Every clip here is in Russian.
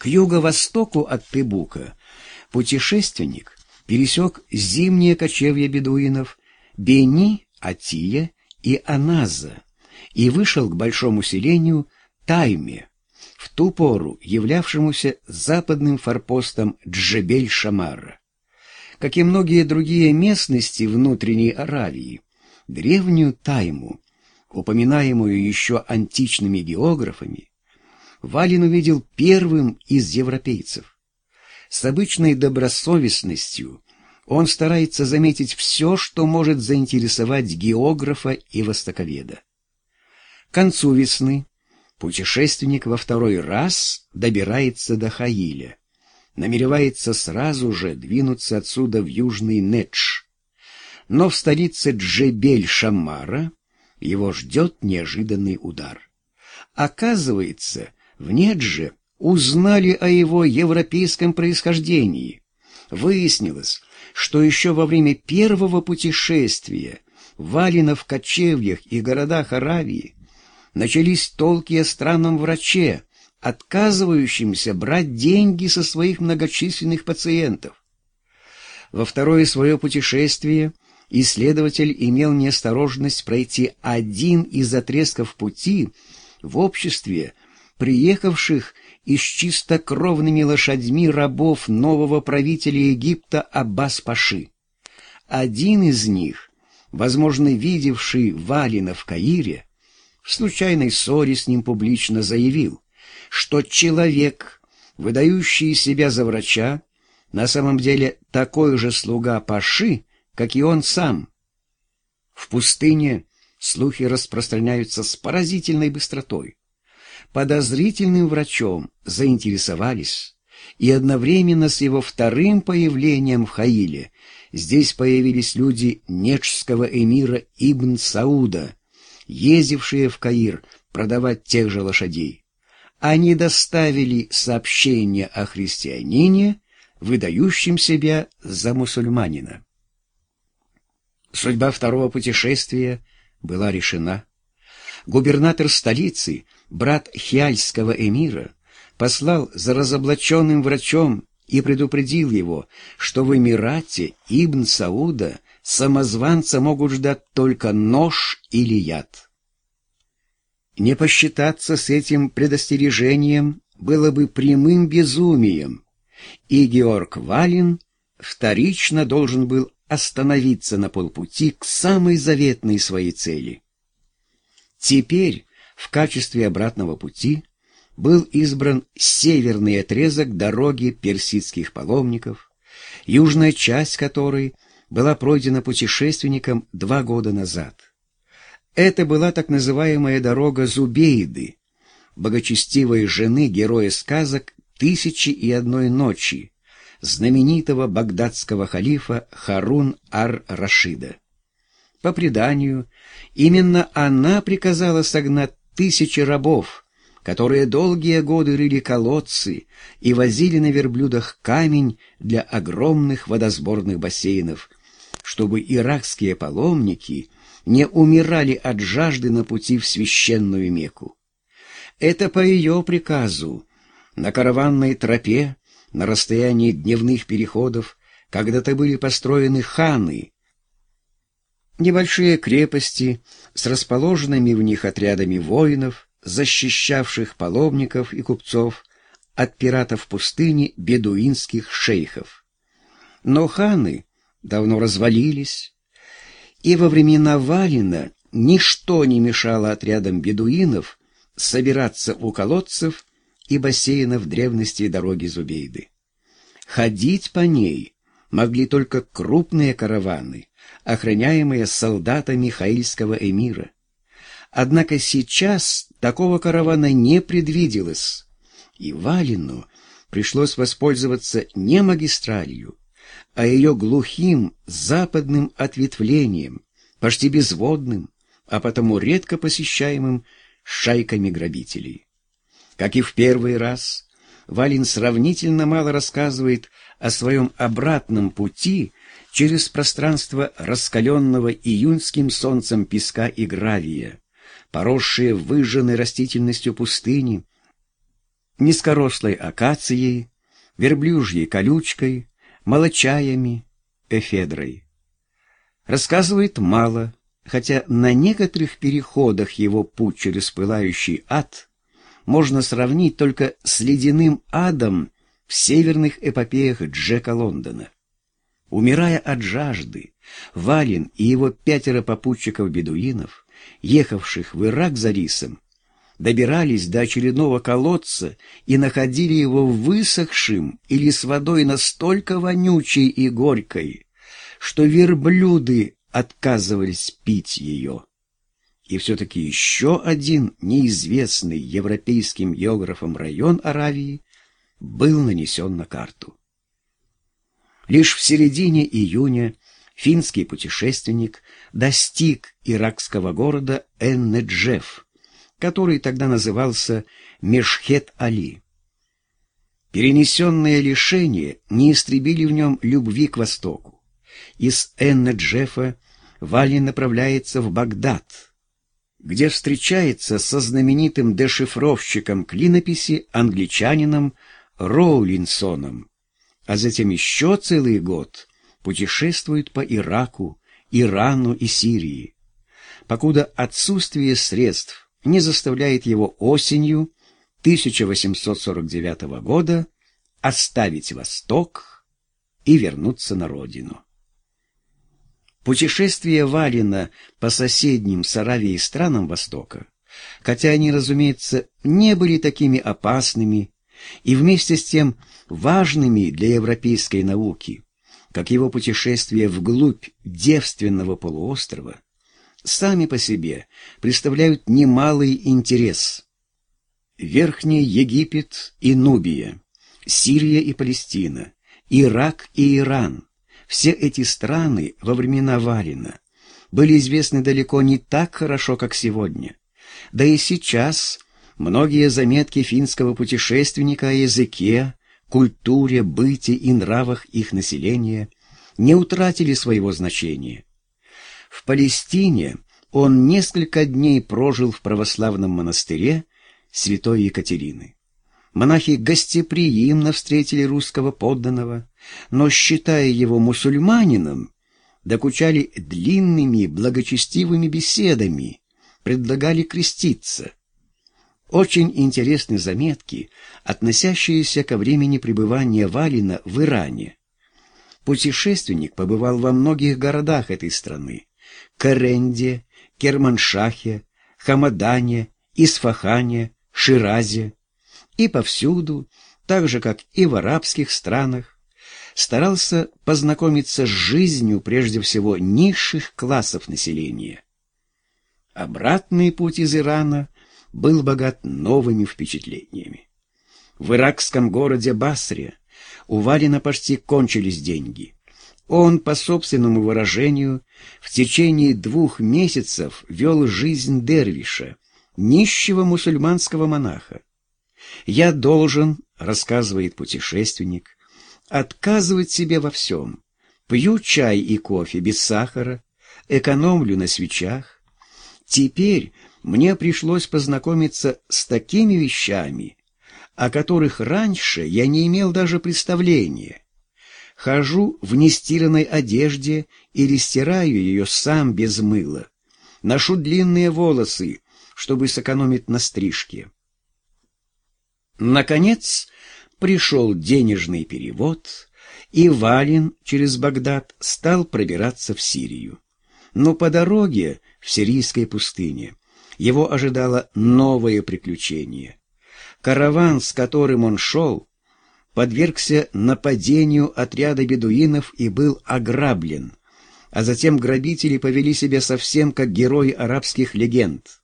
К юго-востоку от Тыбука путешественник пересек зимние кочевья бедуинов Бени, Атия и Аназа и вышел к большому селению Тайме, в ту пору являвшемуся западным форпостом Джебель-Шамара. Как и многие другие местности внутренней Аравии, древнюю Тайму, упоминаемую еще античными географами, Валин увидел первым из европейцев. С обычной добросовестностью он старается заметить все, что может заинтересовать географа и востоковеда. К концу весны путешественник во второй раз добирается до Хаиля, намеревается сразу же двинуться отсюда в южный Недж. Но в столице Джебель-Шамара его ждет неожиданный удар. Оказывается, в Недже узнали о его европейском происхождении. Выяснилось, что еще во время первого путешествия Валина в кочевьях и городах Аравии начались толки о странном враче, отказывающемся брать деньги со своих многочисленных пациентов. Во второе свое путешествие исследователь имел неосторожность пройти один из отрезков пути в обществе приехавших и с чистокровными лошадьми рабов нового правителя Египта Аббас-Паши. Один из них, возможно, видевший Валина в Каире, в случайной ссоре с ним публично заявил, что человек, выдающий себя за врача, на самом деле такой же слуга Паши, как и он сам. В пустыне слухи распространяются с поразительной быстротой подозрительным врачом заинтересовались, и одновременно с его вторым появлением в Хаиле здесь появились люди Нечского эмира Ибн Сауда, ездившие в Каир продавать тех же лошадей. Они доставили сообщение о христианине, выдающем себя за мусульманина. Судьба второго путешествия была решена. Губернатор столицы — брат хиальского эмира, послал за разоблаченным врачом и предупредил его, что в Эмирате Ибн Сауда самозванца могут ждать только нож или яд. Не посчитаться с этим предостережением было бы прямым безумием, и Георг Валин вторично должен был остановиться на полпути к самой заветной своей цели. Теперь в качестве обратного пути был избран северный отрезок дороги персидских паломников, южная часть которой была пройдена путешественником два года назад. Это была так называемая дорога Зубейды, богочестивой жены героя сказок «Тысячи и одной ночи», знаменитого багдадского халифа Харун ар-Рашида. По преданию, именно она приказала согнать тысячи рабов, которые долгие годы рыли колодцы и возили на верблюдах камень для огромных водосборных бассейнов, чтобы иракские паломники не умирали от жажды на пути в священную Мекку. Это по ее приказу на караванной тропе на расстоянии дневных переходов когда-то были построены ханы, небольшие крепости с расположенными в них отрядами воинов, защищавших паломников и купцов от пиратов пустыни бедуинских шейхов. Но ханы давно развалились, и во времена Валина ничто не мешало отрядам бедуинов собираться у колодцев и бассейнов древности дороги Зубейды. Ходить по ней могли только крупные караваны, охраняемые солдатами Хаильского эмира. Однако сейчас такого каравана не предвиделось, и Валину пришлось воспользоваться не магистралью, а ее глухим западным ответвлением, почти безводным, а потому редко посещаемым шайками грабителей. Как и в первый раз, Валин сравнительно мало рассказывает о своем обратном пути через пространство раскаленного июньским солнцем песка и гравия, поросшие выжженной растительностью пустыни, низкорослой акацией, верблюжьей колючкой, молочаями, эфедрой. Рассказывает мало, хотя на некоторых переходах его путь через пылающий ад можно сравнить только с ледяным адом в северных эпопеях Джека Лондона. Умирая от жажды, Валин и его пятеро попутчиков-бедуинов, ехавших в Ирак за рисом, добирались до очередного колодца и находили его высохшим или с водой настолько вонючей и горькой, что верблюды отказывались пить ее. И все-таки еще один неизвестный европейским географам район Аравии был нанесен на карту. Лишь в середине июня финский путешественник достиг иракского города Эн-Неджеф, который тогда назывался Мешхет-Али. Перенесенные лишения не истребили в нем любви к Востоку. Из Эн-Неджефа Валин направляется в Багдад, где встречается со знаменитым дешифровщиком клинописи англичанином Роулинсоном, а затем еще целый год путешествует по Ираку, Ирану и Сирии, покуда отсутствие средств не заставляет его осенью 1849 года оставить Восток и вернуться на родину. Путешествия Валина по соседним с Аравией странам Востока, хотя они, разумеется, не были такими опасными и вместе с тем важными для европейской науки, как его путешествие вглубь девственного полуострова, сами по себе представляют немалый интерес. Верхний Египет и Нубия, Сирия и Палестина, Ирак и Иран – все эти страны во времена Валина были известны далеко не так хорошо, как сегодня. Да и сейчас многие заметки финского путешественника о языке, культуре, быте и нравах их населения не утратили своего значения. В Палестине он несколько дней прожил в православном монастыре святой Екатерины. Монахи гостеприимно встретили русского подданного, но, считая его мусульманином, докучали длинными благочестивыми беседами, предлагали креститься. Очень интересны заметки, относящиеся ко времени пребывания Валина в Иране. Путешественник побывал во многих городах этой страны – Каренде, Керманшахе, Хамадане, Исфахане, Ширазе. И повсюду, так же, как и в арабских странах, старался познакомиться с жизнью прежде всего низших классов населения. Обратный путь из Ирана был богат новыми впечатлениями. В иракском городе Басре у Валина почти кончились деньги. Он, по собственному выражению, в течение двух месяцев вел жизнь дервиша, нищего мусульманского монаха. «Я должен, — рассказывает путешественник, — отказывать себе во всем. Пью чай и кофе без сахара, экономлю на свечах. Теперь мне пришлось познакомиться с такими вещами, о которых раньше я не имел даже представления. Хожу в нестиранной одежде или стираю ее сам без мыла. Ношу длинные волосы, чтобы сэкономить на стрижке. Наконец пришел денежный перевод, и Валин через Багдад стал пробираться в Сирию. Но по дороге в сирийской пустыне его ожидало новое приключение. Караван, с которым он шел, подвергся нападению отряда бедуинов и был ограблен, а затем грабители повели себя совсем как герои арабских легенд.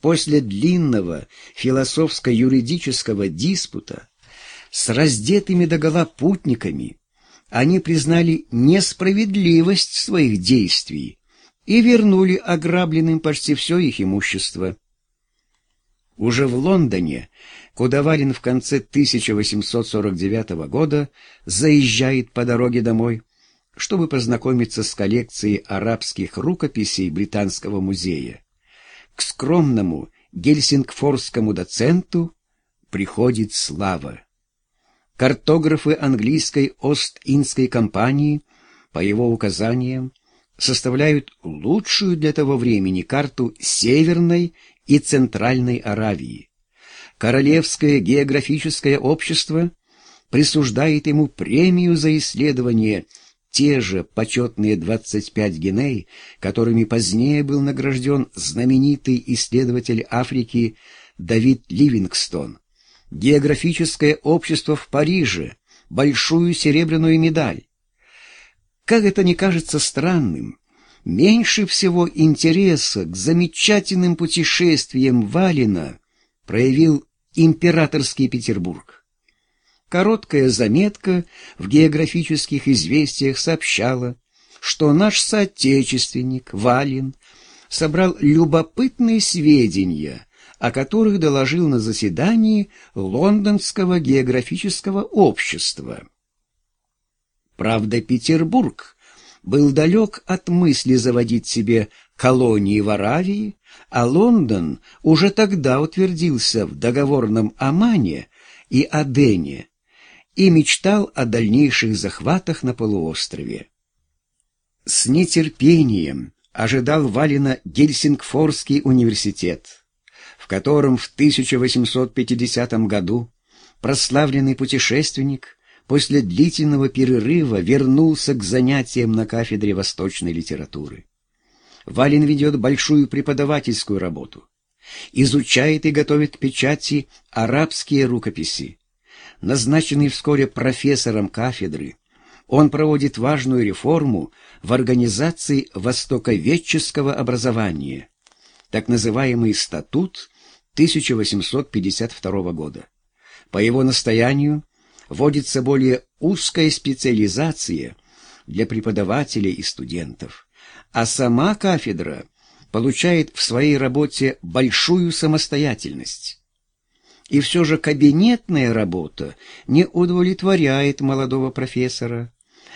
После длинного философско-юридического диспута с раздетыми догола путниками они признали несправедливость своих действий и вернули ограбленным почти все их имущество. Уже в Лондоне, куда Валин в конце 1849 года заезжает по дороге домой, чтобы познакомиться с коллекцией арабских рукописей Британского музея. К скромному гельсингфорскому доценту приходит слава. Картографы английской Ост-Индской компании, по его указаниям, составляют лучшую для того времени карту Северной и Центральной Аравии. Королевское географическое общество присуждает ему премию за исследование те же почетные 25 геней, которыми позднее был награжден знаменитый исследователь Африки Давид Ливингстон. Географическое общество в Париже, большую серебряную медаль. Как это не кажется странным, меньше всего интереса к замечательным путешествиям Валина проявил императорский Петербург. Короткая заметка в географических известиях сообщала, что наш соотечественник Валин собрал любопытные сведения, о которых доложил на заседании Лондонского географического общества. Правда, Петербург был далек от мысли заводить себе колонии в Аравии, а Лондон уже тогда утвердился в договорном Омане и Адене, и мечтал о дальнейших захватах на полуострове. С нетерпением ожидал Валина Гельсингфорский университет, в котором в 1850 году прославленный путешественник после длительного перерыва вернулся к занятиям на кафедре восточной литературы. Валин ведет большую преподавательскую работу, изучает и готовит к печати арабские рукописи, назначенный вскоре профессором кафедры, он проводит важную реформу в организации востоковедческого образования, так называемый статут 1852 года. По его настоянию вводится более узкая специализация для преподавателей и студентов, а сама кафедра получает в своей работе большую самостоятельность. И все же кабинетная работа не удовлетворяет молодого профессора.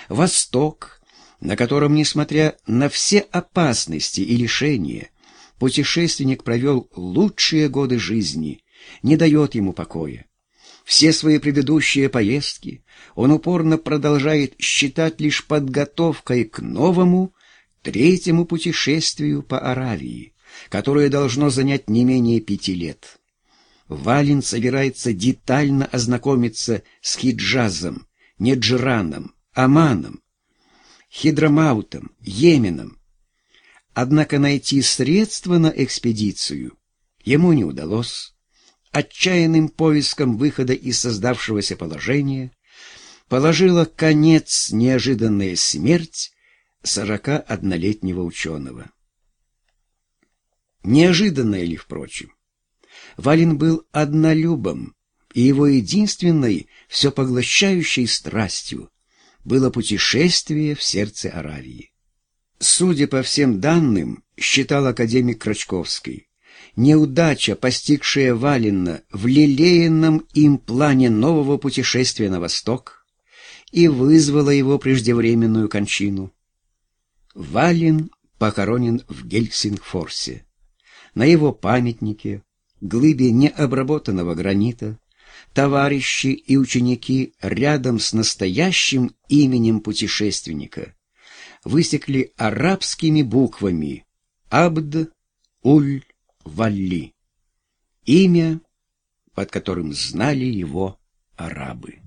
Восток, на котором, несмотря на все опасности и лишения, путешественник провел лучшие годы жизни, не дает ему покоя. Все свои предыдущие поездки он упорно продолжает считать лишь подготовкой к новому, третьему путешествию по Аравии, которое должно занять не менее пяти лет. Валин собирается детально ознакомиться с Хиджазом, Неджираном, Аманом, Хидромаутом, Йеменом. Однако найти средства на экспедицию ему не удалось. Отчаянным поиском выхода из создавшегося положения положила конец неожиданная смерть сорока однолетнего ученого. Неожиданная ли, впрочем? Валин был однолюбом, и его единственной, все поглощающей страстью было путешествие в сердце Аравии. Судя по всем данным, считал академик Крачковский, неудача, постигшая Валина в лелеянном им плане нового путешествия на восток, и вызвала его преждевременную кончину. Валин похоронен в Гельсингфорсе. На его памятнике глыбе необработанного гранита, товарищи и ученики рядом с настоящим именем путешественника высекли арабскими буквами Абд-Уль-Валли, имя, под которым знали его арабы.